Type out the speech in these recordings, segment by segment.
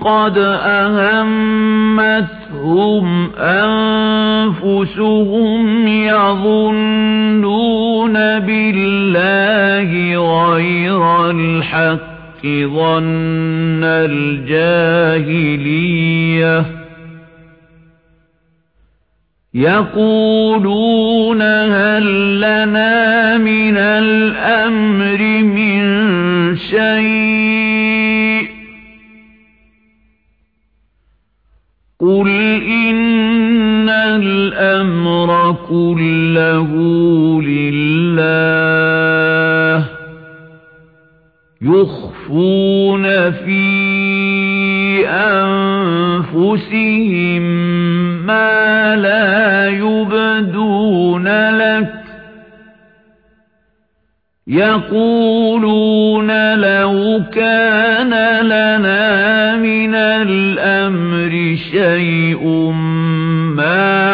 قَدْ أَهَمَّتْهُمْ أَنفُسُهُمْ يَظُنُّونَ بِاللَّهِ غَيْرَ الْحَقِّ ظَنَّ الْجَاهِلِيَّةِ يَقُولُونَ هَل لَّنَا مِنَ الْأَمْرِ مِن الْأَمْرَ كُلَّهُ لِلَّهِ. يُخْفُونَ فِي أَنفُسِهِم مَّا لَا يُبْدُونَ لَكَ. يَقُولُونَ لَوْ كَانَ لَنَا مِنَ الْأَمْرِ شَيْءٌ مَّا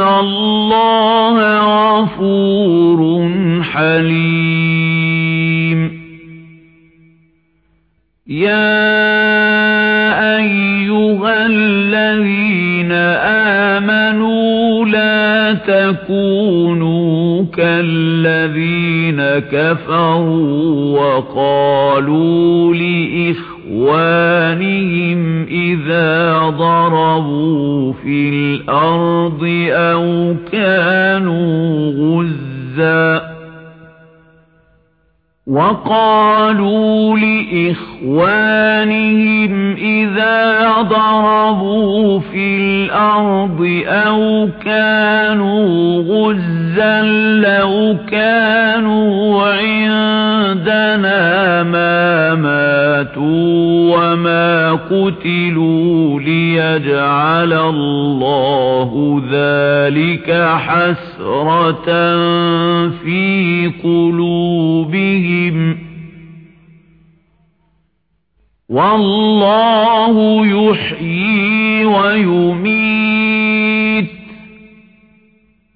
اللَّهَ غَفُورٌ حَلِيمٌ يَا أَيُّهَا الَّذِينَ آمَنُوا لَا تَكُونُوا كَالَّذِينَ كَفَرُوا وَقَالُوا لِإِخْوَانِهِمْ إِذَا ضَرَبُوا فِي الْأَرْضِ أَوْ كَانُوا غُزًّى وَقَالُوا لِإِخْوَانِهِمْ إِذَا ضَرَبُوا فِي الْأَرْضِ أَوْ كَانُوا غُزًّى لَّوْ كَانُوا عِندَنَا مَا مَاتُوا وَمَا قُتِلُوا لِيَجْعَلَ اللَّهُ ذَلِكَ حَسْرَةً فِي قُلُوبِهِمْ وَاللَّهُ يُحْيِي وَيُمِيتُ